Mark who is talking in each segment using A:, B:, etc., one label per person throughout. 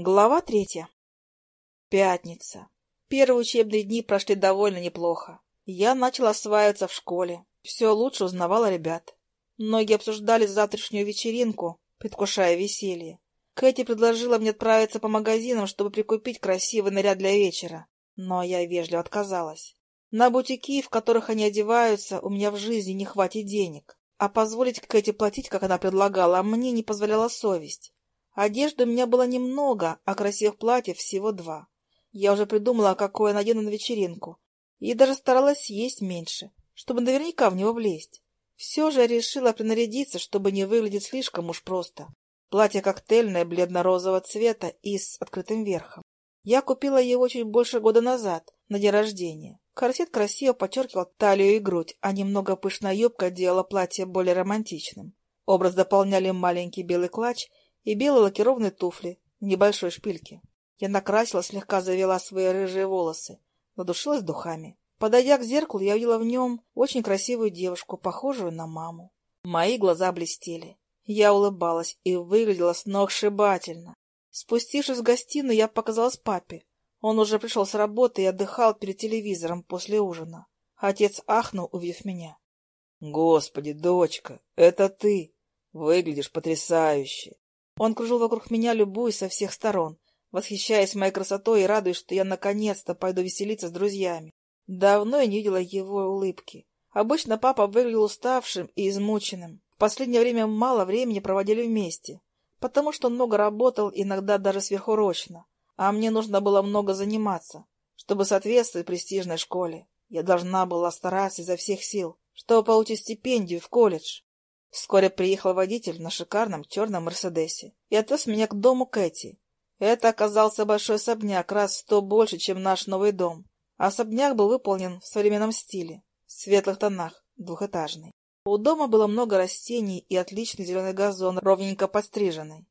A: Глава третья. Пятница. Первые учебные дни прошли довольно неплохо. Я начала осваиваться в школе. Все лучше узнавала ребят. Многие обсуждали завтрашнюю вечеринку, предвкушая веселье. Кэти предложила мне отправиться по магазинам, чтобы прикупить красивый наряд для вечера. Но я вежливо отказалась. На бутики, в которых они одеваются, у меня в жизни не хватит денег. А позволить Кэти платить, как она предлагала, мне не позволяла совесть. Одежды у меня было немного, а красивых платьев всего два. Я уже придумала, какое надену на вечеринку, и даже старалась есть меньше, чтобы наверняка в него влезть. Все же решила принарядиться, чтобы не выглядеть слишком уж просто. Платье коктейльное, бледно-розового цвета и с открытым верхом. Я купила его чуть больше года назад, на день рождения. Корсет красиво подчеркивал талию и грудь, а немного пышная юбка делала платье более романтичным. Образ дополняли маленький белый клатч и белые лакированные туфли в небольшой шпильке. Я накрасила, слегка завела свои рыжие волосы, надушилась духами. Подойдя к зеркалу, я увидела в нем очень красивую девушку, похожую на маму. Мои глаза блестели. Я улыбалась и выглядела сногсшибательно. Спустившись в гостиную, я показалась папе. Он уже пришел с работы и отдыхал перед телевизором после ужина. Отец ахнул, увидев меня. — Господи, дочка, это ты! Выглядишь потрясающе! Он кружил вокруг меня, любуясь со всех сторон, восхищаясь моей красотой и радуясь, что я наконец-то пойду веселиться с друзьями. Давно я не видела его улыбки. Обычно папа выглядел уставшим и измученным. В последнее время мало времени проводили вместе, потому что он много работал, иногда даже сверхурочно, а мне нужно было много заниматься, чтобы соответствовать престижной школе. Я должна была стараться изо всех сил, чтобы получить стипендию в колледж. Вскоре приехал водитель на шикарном черном Мерседесе и отвез меня к дому Кэти. Это оказался большой особняк, раз в сто больше, чем наш новый дом. Особняк был выполнен в современном стиле, в светлых тонах, двухэтажный. У дома было много растений и отличный зеленый газон, ровненько подстриженный.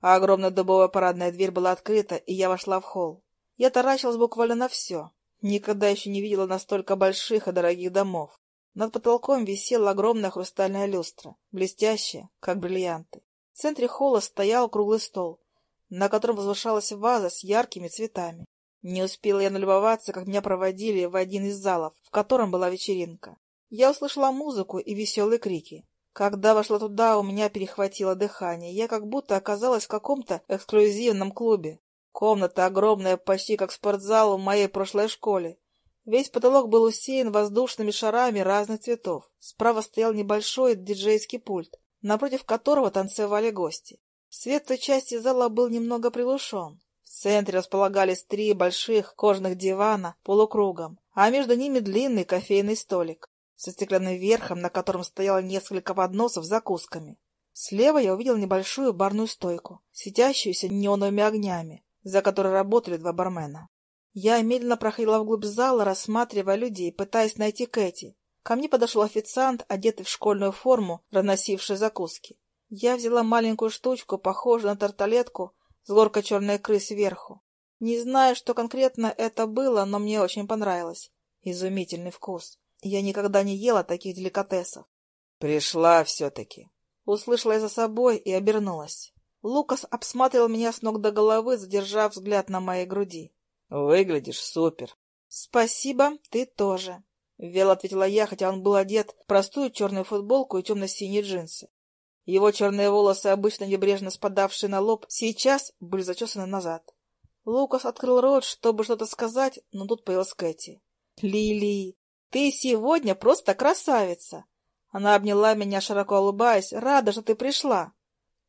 A: А огромная дубовая парадная дверь была открыта, и я вошла в холл. Я таращилась буквально на все. Никогда еще не видела настолько больших и дорогих домов. Над потолком висела огромная хрустальная люстра, блестящая, как бриллианты. В центре холла стоял круглый стол, на котором возвышалась ваза с яркими цветами. Не успела я налюбоваться, как меня проводили в один из залов, в котором была вечеринка. Я услышала музыку и веселые крики. Когда вошла туда, у меня перехватило дыхание. Я как будто оказалась в каком-то эксклюзивном клубе. Комната огромная, почти как спортзал в моей прошлой школе. Весь потолок был усеян воздушными шарами разных цветов. Справа стоял небольшой диджейский пульт, напротив которого танцевали гости. Свет той части зала был немного приглушен. В центре располагались три больших кожаных дивана полукругом, а между ними длинный кофейный столик со стеклянным верхом, на котором стояло несколько подносов с закусками. Слева я увидел небольшую барную стойку, светящуюся неоновыми огнями, за которой работали два бармена. Я медленно проходила вглубь зала, рассматривая людей, пытаясь найти Кэти. Ко мне подошел официант, одетый в школьную форму, разносивший закуски. Я взяла маленькую штучку, похожую на тарталетку, с горкой черной икры сверху. Не знаю, что конкретно это было, но мне очень понравилось. Изумительный вкус. Я никогда не ела таких деликатесов. «Пришла все-таки!» Услышала я за собой и обернулась. Лукас обсматривал меня с ног до головы, задержав взгляд на моей груди. Выглядишь супер. Спасибо, ты тоже. Вел ответила я, хотя он был одет в простую черную футболку и темно-синие джинсы. Его черные волосы, обычно небрежно спадавшие на лоб, сейчас были зачесаны назад. Лукас открыл рот, чтобы что-то сказать, но тут появилась Кэти. «Лили, ты сегодня просто красавица!» Она обняла меня, широко улыбаясь, рада, что ты пришла.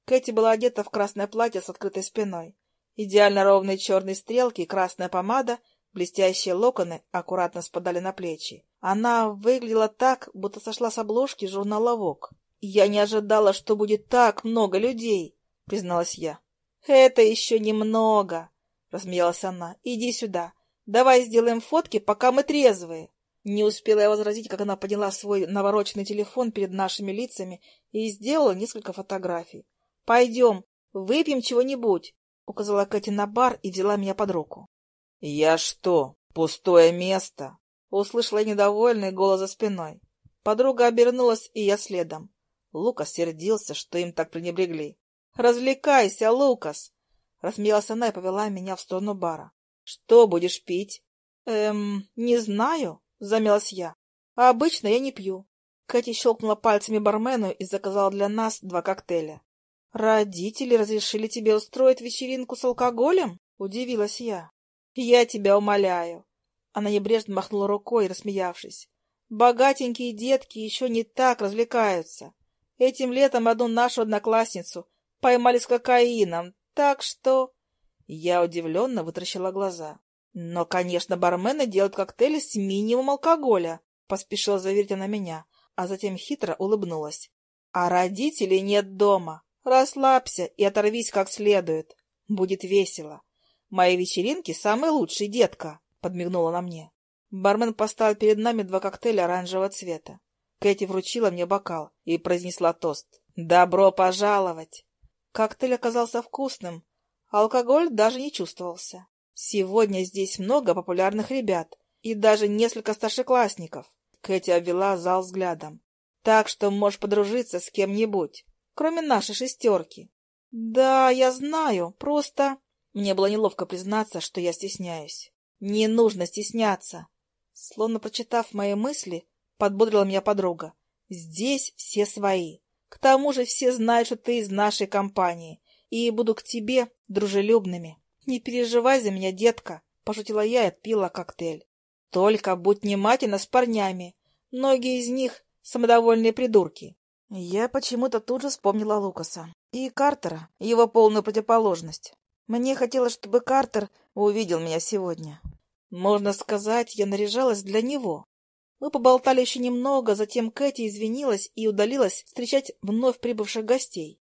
A: Кэти была одета в красное платье с открытой спиной. Идеально ровные черные стрелки, красная помада, блестящие локоны аккуратно спадали на плечи. Она выглядела так, будто сошла с обложки журнала «Вок». «Я не ожидала, что будет так много людей», — призналась я. «Это еще немного», — рассмеялась она. «Иди сюда. Давай сделаем фотки, пока мы трезвые». Не успела я возразить, как она подняла свой навороченный телефон перед нашими лицами и сделала несколько фотографий. «Пойдем, выпьем чего-нибудь. — указала Катя на бар и взяла меня под руку. — Я что, пустое место? — услышала недовольный голос за спиной. Подруга обернулась, и я следом. Лукас сердился, что им так пренебрегли. — Развлекайся, Лукас! — Рассмеялась она и повела меня в сторону бара. Что будешь пить? Эм, не знаю, замялась я. А обычно я не пью. Кэти щелкнула пальцами бармену и заказала для нас два коктейля. «Родители разрешили тебе устроить вечеринку с алкоголем?» — удивилась я. «Я тебя умоляю». Она небрежно махнула рукой, рассмеявшись. «Богатенькие детки еще не так развлекаются. Этим летом одну нашу одноклассницу поймали с кокаином, так что...» Я удивленно вытаращила глаза. «Но, конечно, бармены делают коктейли с минимум алкоголя», — поспешила заверить она меня, а затем хитро улыбнулась. «А родителей нет дома. Расслабься и оторвись как следует. Будет весело. Мои вечеринки самые лучшие, детка», — подмигнула на мне. Бармен поставил перед нами два коктейля оранжевого цвета. Кэти вручила мне бокал и произнесла тост. «Добро пожаловать!» Коктейль оказался вкусным, алкоголь даже не чувствовался. Сегодня здесь много популярных ребят и даже несколько старшеклассников. Кэти обвела зал взглядом. Так что можешь подружиться с кем-нибудь, кроме нашей шестерки. Да, я знаю, просто... Мне было неловко признаться, что я стесняюсь. Не нужно стесняться. Словно прочитав мои мысли, подбодрила меня подруга. Здесь все свои. К тому же все знают, что ты из нашей компании, и буду к тебе дружелюбными. Не переживай за меня, детка, — пошутила я и отпила коктейль. Только будь внимательна с парнями. Многие из них — самодовольные придурки. Я почему-то тут же вспомнила Лукаса и Картера, его полную противоположность. Мне хотелось, чтобы Картер увидел меня сегодня. Можно сказать, я наряжалась для него. Мы поболтали еще немного, затем Кэти извинилась и удалилась встречать вновь прибывших гостей.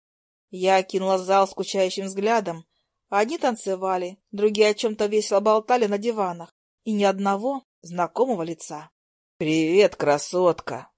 A: Я окинула зал скучающим взглядом. Одни танцевали, другие о чем-то весело болтали на диванах, и ни одного знакомого лица. «Привет, красотка!»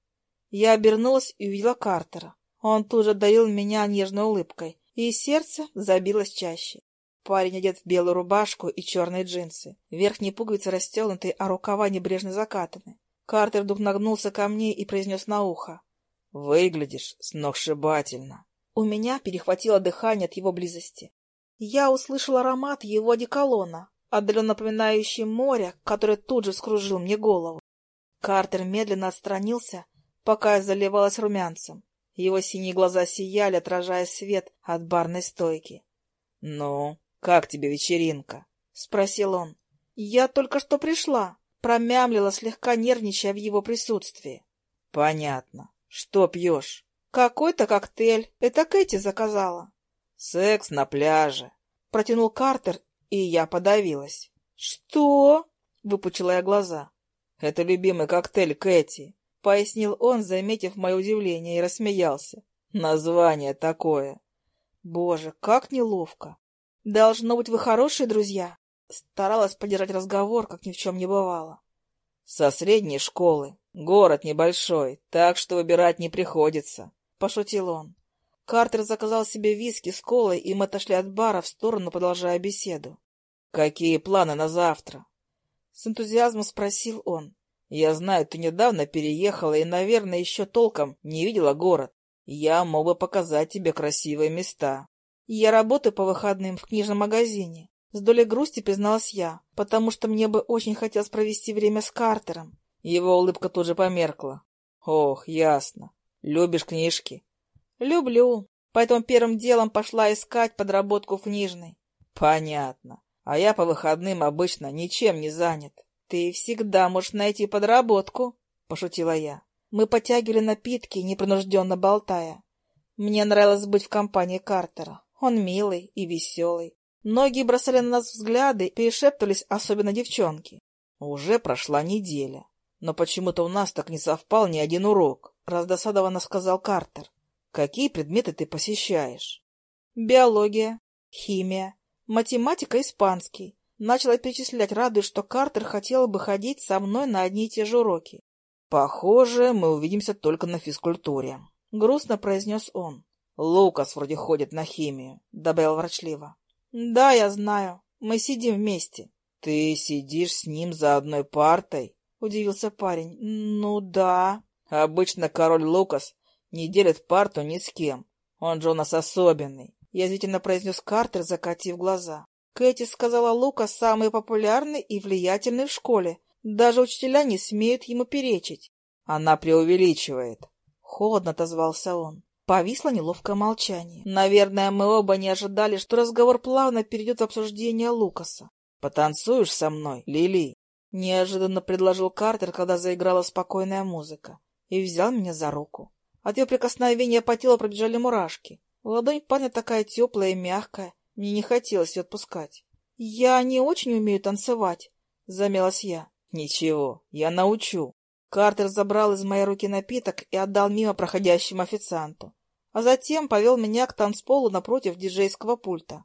A: Я обернулась и увидела Картера. Он тут же дарил меня нежной улыбкой, и сердце забилось чаще. Парень одет в белую рубашку и черные джинсы. Верхние пуговицы расстегнуты, а рукава небрежно закатаны. Картер вдруг нагнулся ко мне и произнес на ухо. — Выглядишь сногсшибательно. У меня перехватило дыхание от его близости. Я услышал аромат его одеколона, отдаленно напоминающий море, которое тут же скружил мне голову. Картер медленно отстранился, пока заливалась румянцем. Его синие глаза сияли, отражая свет от барной стойки. — Ну, как тебе вечеринка? — спросил он. — Я только что пришла промямлила, слегка нервничая в его присутствии. — Понятно. Что пьешь? — Какой-то коктейль. Это Кэти заказала. — Секс на пляже. Протянул Картер, и я подавилась. — Что? — выпучила я глаза. — Это любимый коктейль Кэти, — пояснил он, заметив мое удивление, и рассмеялся. — Название такое. — Боже, как неловко. Должно быть, вы хорошие друзья. Старалась поддержать разговор, как ни в чем не бывало. Со средней школы. Город небольшой, так что выбирать не приходится, — пошутил он. Картер заказал себе виски с колой, и мы отошли от бара в сторону, продолжая беседу. — Какие планы на завтра? С энтузиазмом спросил он. — Я знаю, ты недавно переехала и, наверное, еще толком не видела город. Я мог бы показать тебе красивые места. Я работаю по выходным в книжном магазине. С долей грусти призналась я, потому что мне бы очень хотелось провести время с Картером. Его улыбка тут же померкла. Ох, ясно. Любишь книжки? Люблю. Поэтому первым делом пошла искать подработку в книжной. Понятно. А я по выходным обычно ничем не занят. Ты всегда можешь найти подработку, пошутила я. Мы потягивали напитки, непринужденно болтая. Мне нравилось быть в компании Картера. Он милый и веселый. Многие бросали на нас взгляды, перешептывались, особенно девчонки. Уже прошла неделя. Но почему-то у нас так не совпал ни один урок, раздосадованно сказал Картер. Какие предметы ты посещаешь? Биология, химия, математика, испанский. Начала перечислять, радуясь, что Картер хотел бы ходить со мной на одни и те же уроки. Похоже, мы увидимся только на физкультуре. Грустно произнес он. Лукас вроде ходит на химию, добавил врачливо. «Да, я знаю. Мы сидим вместе». «Ты сидишь с ним за одной партой?» — удивился парень. «Ну да». «Обычно король Лукас не делит парту ни с кем. Он же у нас особенный. — язвительно произнес Картер, закатив глаза. Кэти сказала Лука самый популярный и влиятельный в школе. Даже учителя не смеют ему перечить.
B: Она преувеличивает.
A: Холодно отозвался он. Повисло неловкое молчание. Наверное, мы оба не ожидали, что разговор плавно перейдет в обсуждение Лукаса.
B: «Потанцуешь со мной, Лили?»
A: Неожиданно предложил Картер, когда заиграла спокойная музыка, и взял меня за руку. От ее прикосновения по телу пробежали мурашки. Ладонь парня такая теплая и мягкая, мне не хотелось ее отпускать. «Я не очень умею танцевать», — замялась я.
B: «Ничего, я научу».
A: Картер забрал из моей руки напиток и отдал мимо проходящему официанту, а затем повел меня к танцполу напротив диджейского пульта.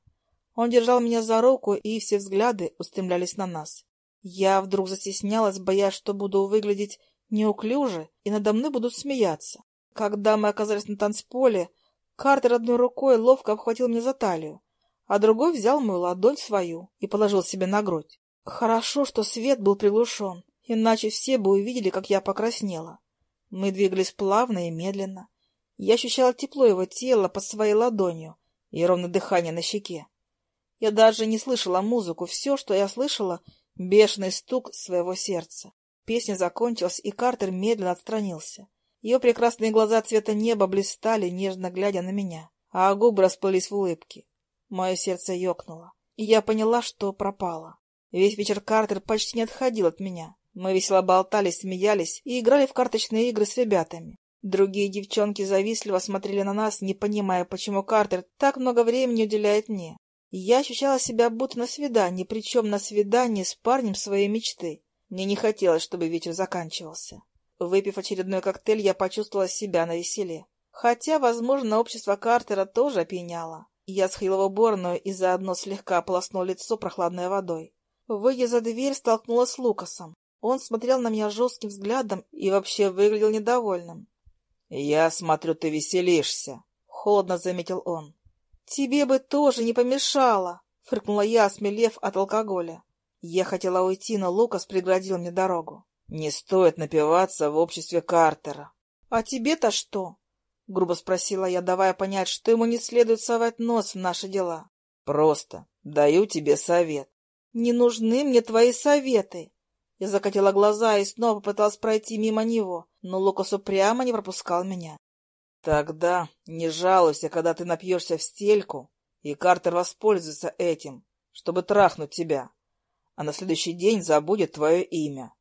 A: Он держал меня за руку, и все взгляды устремлялись на нас. Я вдруг застеснялась, боясь, что буду выглядеть неуклюже, и надо мной будут смеяться. Когда мы оказались на танцполе, Картер одной рукой ловко обхватил меня за талию, а другой взял мою ладонь свою и положил себе на грудь. Хорошо, что свет был приглушен, иначе все бы увидели, как я покраснела. Мы двигались плавно и медленно. Я ощущала тепло его тела под своей ладонью и ровное дыхание на щеке. Я даже не слышала музыку, все, что я слышала — бешеный стук своего сердца. Песня закончилась, и Картер медленно отстранился. Ее прекрасные глаза цвета неба блистали, нежно глядя на меня, а губы расплылись в улыбке. Мое сердце ёкнуло, и я поняла, что пропала. Весь вечер Картер почти не отходил от меня. Мы весело болтали, смеялись и играли в карточные игры с ребятами. Другие девчонки завистливо смотрели на нас, не понимая, почему Картер так много времени уделяет мне. Я ощущала себя будто на свидании, причем на свидании с парнем своей мечты. Мне не хотелось, чтобы вечер заканчивался. Выпив очередной коктейль, я почувствовала себя на веселе. Хотя, возможно, общество Картера тоже опьяняло. Я схилила в уборную и заодно слегка ополоснула лицо прохладной водой. Выйдя за дверь, столкнулась с Лукасом. Он смотрел на меня жестким взглядом и вообще выглядел недовольным.
B: — Я смотрю, ты веселишься, — холодно заметил он.
A: «Тебе бы тоже не помешало!» — фыркнула я, смелев от алкоголя. Я хотела уйти, но Лукас преградил мне дорогу.
B: «Не стоит напиваться в обществе Картера».
A: «А тебе-то что?» — грубо спросила я, давая понять, что ему не следует совать нос в наши дела.
B: «Просто даю тебе совет».
A: «Не нужны мне твои советы!» Я закатила глаза и снова попыталась пройти мимо него, но Лукас упрямо не пропускал меня.
B: Тогда не жалуйся, когда ты напьешься в стельку, и Картер воспользуется этим, чтобы трахнуть тебя, а на следующий день забудет твое имя.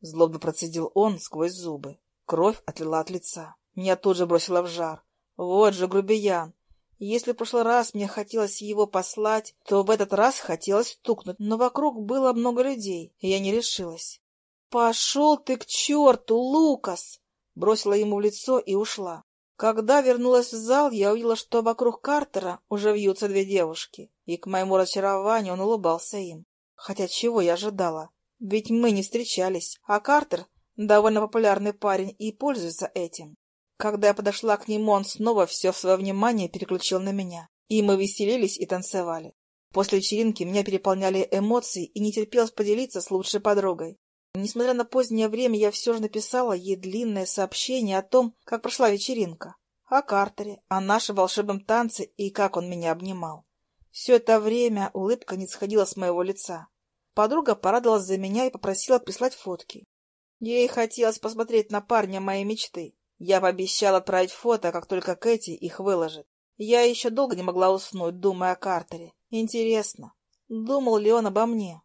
B: Злобно процедил он сквозь зубы. Кровь отлила от лица. Меня тут же бросило в жар. Вот же грубиян. Если в прошлый раз мне хотелось его послать, то в этот раз хотелось стукнуть, но вокруг было много людей, и я не решилась. «Пошел ты к черту, Лукас!» Бросила ему в лицо и ушла. Когда вернулась в зал, я увидела, что вокруг Картера уже вьются две девушки, и к моему разочарованию он улыбался им. Хотя чего я ожидала? Ведь мы не встречались, а Картер — довольно популярный парень и пользуется этим. Когда я подошла к нему, он снова все свое внимание переключил на меня, и мы веселились и танцевали. После вечеринки меня переполняли эмоции и не терпелось поделиться с лучшей подругой. Несмотря на позднее время, я все же написала ей длинное сообщение о том, как прошла вечеринка, о Картере, о нашем волшебном танце и как он меня обнимал. Все это время улыбка не сходила с моего лица. Подруга порадовалась за меня и попросила прислать фотки. Ей хотелось посмотреть на парня моей мечты. Я пообещала отправить фото, как только Кэти их выложит. Я еще долго не могла уснуть, думая о Картере. Интересно, думал ли он обо мне?